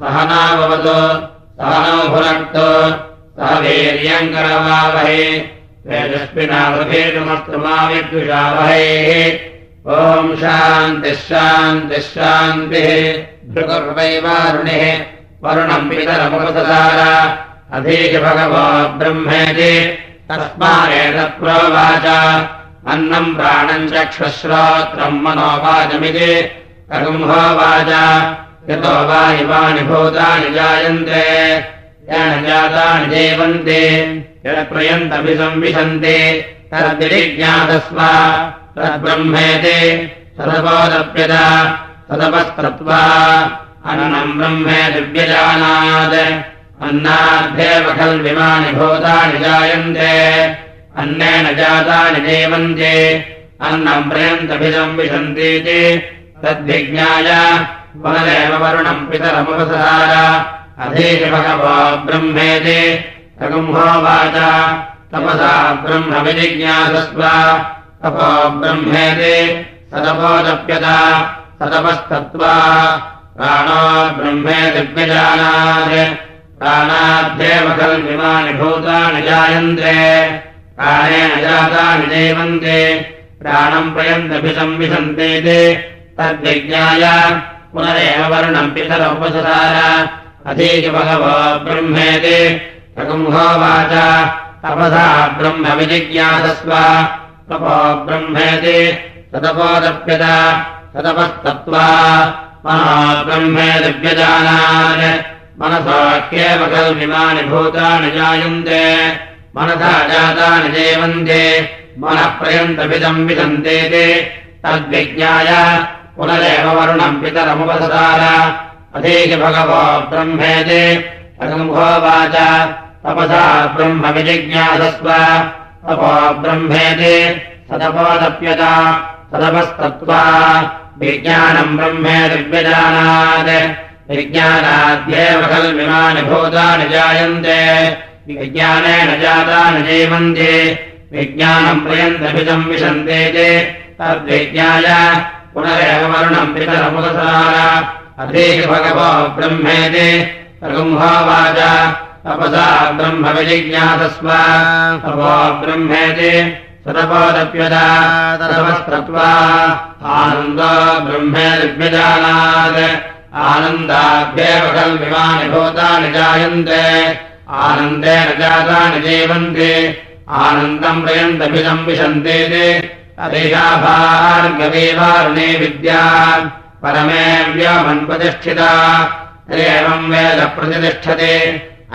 सहनाभवतु सहनौ भुनक्तु सह वीर्यङ्करवावहे विद्विषावहैः ॐ शान्तिः भृगुर्वैवारुणिः वरुणम् भगवो ब्रह्मेति तस्मादेतत्प्रोवाच अन्नम् प्राणम् चक्षुश्रोत्रम् मनोवाचमिति कगुम्भोवाच यतो वा इवानि भूतानि जायन्ते येन जातानि जीवन्ति यत्प्रयन्तभिसंविशन्ति तद्विजिज्ञातस्व तद्ब्रह्मेति तदपोदप्यत तदपस्तत्वा अन्नम् ब्रह्मे दिव्यजानात् अन्नाभ्येव खल्विमानि भूतानि जायन्ते अन्नेन जातानि जीवन्ति अन्नम् प्रयन्तभिसंविशन्तीति तद्विज्ञाय पुनरेव वरुणम् पितरमुपसहार अधीश भगवो ब्रह्मेति रघुम्भोवाच तपसा ब्रह्म विजिज्ञासस्व तपो ब्रह्मेति सदपोदप्यत सदपस्तत्त्वा प्राणो ब्रह्मे दिव्यजानात्। प्राणाभ्येव खल्विमानि भूतानि जायन्ते। प्राणेन जातानि जीवन्ते। प्राणम् प्रयन्तभिसंविशन्तेति तद्विज्ञाय पुनरेव वर्णम् अधीश भगवो ब्रह्मेति। रघुम्भोवाच तपसा ब्रह्म विजिज्ञासस्व तपो ब्रह्मेति। तदपोदप्यत। तदपस्तत्त्वा मनो ब्रह्मे दिव्यजानान्। मनसोऽख्येव कल्मिमानि भूतानि जायन्ते। मनसा जातानि जीवन्ते। मनः प्रयन्तभिदम् विशन्तेति तद्विज्ञाय पुनरेव वरुणम् पितरमुपसदार अधीश भगवो ब्रह्मेति। रघुम्भोवाच तपसा ब्रह्म विजिज्ञासस्व तपो ब्रह्मेति। सदपोदप्यत सदपस्तत्त्वा विज्ञानम् ब्रह्मे दिव्यजानात्। विज्ञानाद्येव खल्विमानि भूतानि जायन्ते। विज्ञानेन जातानि जीवन्ति। विज्ञानम् प्रयन्तभिदम् विशन्ते तद्विज्ञाय पुनरेव वर्णम् पितरमुदसार अधीश भगवो ब्रह्मेति। रघुम्भोवाच। तपसा ब्रह्म विजिज्ञासस्व तपो ब्रह्मेति। आनन्दो ब्रह्मे दिव्यजानात् आनन्दाभ्येव भूतानि जायन्ते। आनन्देन जातानि जीवन्ति। आनन्दम् प्रयन्तभिदम् विशन्तेति अदेशाभार्गवीवारुणे विद्या परमे व्योमन्प्रतिष्ठिता एवम् वेद प्रतिष्ठते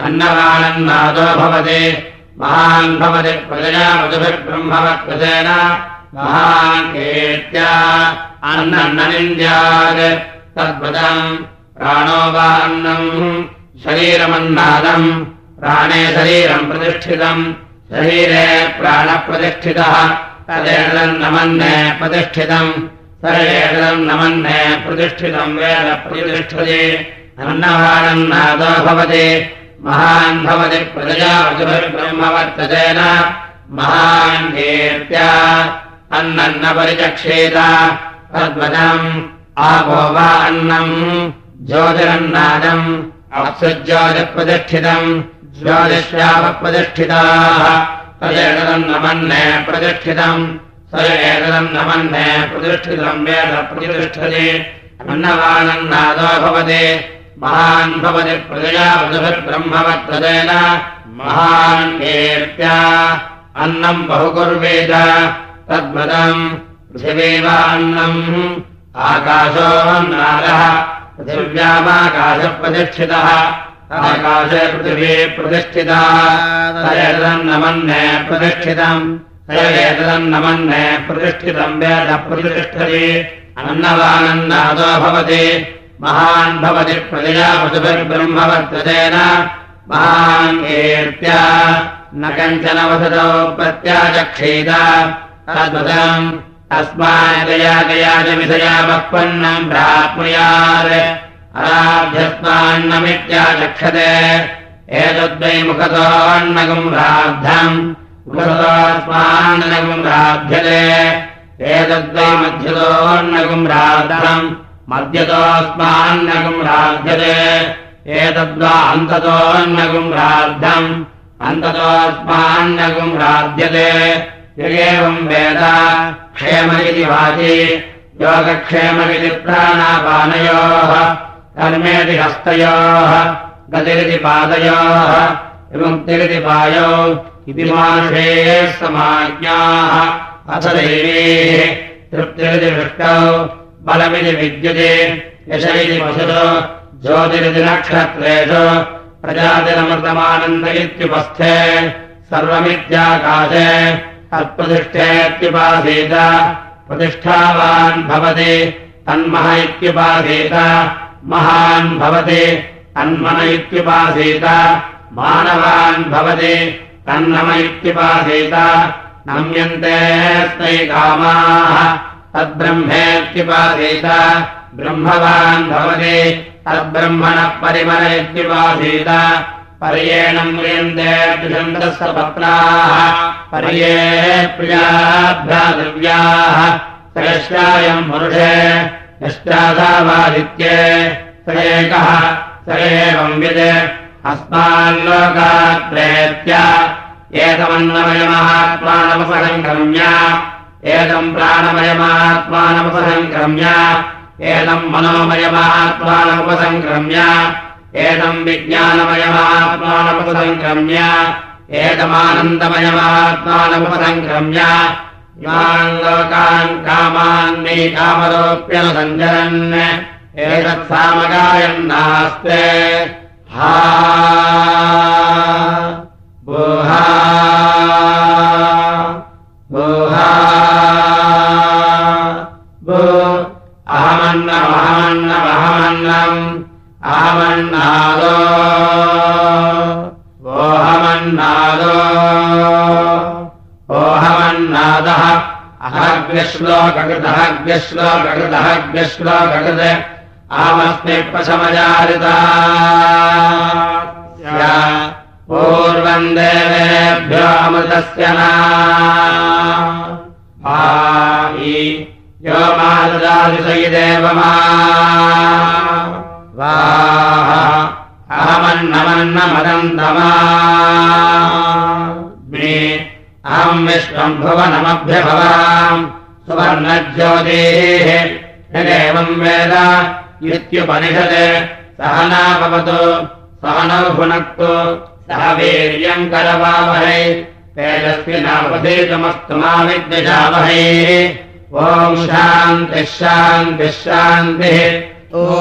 अन्नवानन्नादो भवति। महान् भवति प्रजया मधुभिर्ब्रह्मवत्कृतेन महान् कीर्त्या अन्नन्ननिन्द्यात्। तद्वदम् प्राणो वा अन्नम् शरीरमन्नादम् प्राणे शरीरम् प्रतिष्ठितम् शरीरे प्राणप्रतिष्ठितः तदेतन्नमन्ने प्रतिष्ठितम्। तदेतम् नमन्ने प्रतिष्ठितम् वेद प्रतिष्ठते। अन्नवानन्नादो भवति। महान् भवति प्रजयावजुभिर्ब्रह्मवर्ततेन महान् कीर्त्या अन्नन्न परिचक्षेत। तद्वदम् आपो वा अन्नम्। ज्योतिरन्नादम् अप्सुज्योतिप्रतिष्ठितम्। ज्योतिष्यावप्रतिष्ठिताः तदेतदम् नमन्ने प्रतिष्ठितम्। स एतदम् नमन्ने प्रतिष्ठितम् वेद प्रतिष्ठते। अन्नवानन्नादो भवति। महान् भवति प्रजया वधुभिर्ब्रह्मवत्तदेन महान् कीर्त्या अन्नम् बहुकुर्वेद। तद्वदम् पृथिवी वा अन्नम् पृथिव्यामाकाशप्रतिष्ठितः आकाशे पृथिवी प्रतिष्ठिता। एतदन्नमन्ने प्रतिष्ठितम्। एतदन्नमन्ने प्रतिष्ठितम् वेद प्रतिष्ठति। अन्नवानन्नादो भवति। महान् भवति प्रजया वसुभिर्ब्रह्मवर्ततेन महान् कीर्त्या न कञ्चन वसतौ प्रत्याचक्षेत तद्वदम् अस्मादया गया च विषया वक्पन्नम् प्राप्नुयात् अराभ्यस्मान्नमित्याचक्षते एतद्वै मुखतोऽन्नगम् राद्धम् मुखतोऽस्मान्नगम् राध्यते एतद्वै मध्यतोऽन्नगम् राद्धम् मद्यतोऽस्मान्नगुम् राध्यते एतद्वा अन्ततोऽन्नगुम् राद्धम् अन्ततोऽस्मान्नगुम् राध्यते यगेवम् वेद। क्षेम इति वाचि योगक्षेममिति प्राणापानयोः कर्मेति हस्तयोः गतिरिति पादयोः विमुक्तिरिति पायौ इति मानुषे समाज्ञाः। अथ दैवीः तृप्तिरिति वृष्टौ बलमिति विद्युते यश इति पशुतो ज्योतिरिति नक्षत्रेषु प्रजातिरमृतमानन्द इत्युपस्थे सर्वमित्याकाशे तत्प्रतिष्ठेत्युपासीत प्रतिष्ठावान् भवति तन्मह इत्युपासीत महान् भवति तन्मन इत्युपासीत। मानवान् भवति तन्नम इत्युपासीत। नम्यन्ते स्मै कामाः। तद्ब्रह्मेत्युपासीत। ब्रह्मवान् भवति तद्ब्रह्मणः परिमल इत्युपासीत। पर्येणम् म्रियन्ते द्विषन्दस्वपत्राः पर्ये प्रियाभ्रातव्याः स पुरुषे यश्चादावादित्ये स एकः स एवम् विद्। अस्माल्लोकात् प्रेत्य एतमन्नमयमात्मानमपसङ्क्रम्य एतम् प्राणमयमात्मानमुपसङ्क्रम्य एतम् मनोमयमात्मानमुपसङ्क्रम्य एतम् विज्ञानमयमात्मानमुपसङ्क्रम्य एतमानन्दमयमात्मानमुपसङ्क्रम्य इमान् लोकान् कामान् मे कामरोप्यनुसञ्जरन् एतत्सामगायन्नास्ते हा। बोहा। बोहा। भो अहमन्नमहमन्नमहमन्नम्। अहमन्नादो अहग्श्लोककृतः ग्यश्लोककृतः ग्यश्लोककृत अहमस्मि प्रशमजारिता पूर्वम् देवेभ्यो अमृतस्य न। यो माददादिसयि देवमा वा अहमन्नमन्नमदन्तमा। मे अहम् विश्वम् भुवनमभ्यभवाम् सुवर्णज्योतेः। यदेवम् वेद इत्युपनिषत्। सहना भवतु सहनौ भुनक्तु सह वीर्यम् करवावहै। तेजस्विनावधेतमस्तु मा विद्विषावहै ॐ शान्तिः शान्तिः शान्तिः। ओ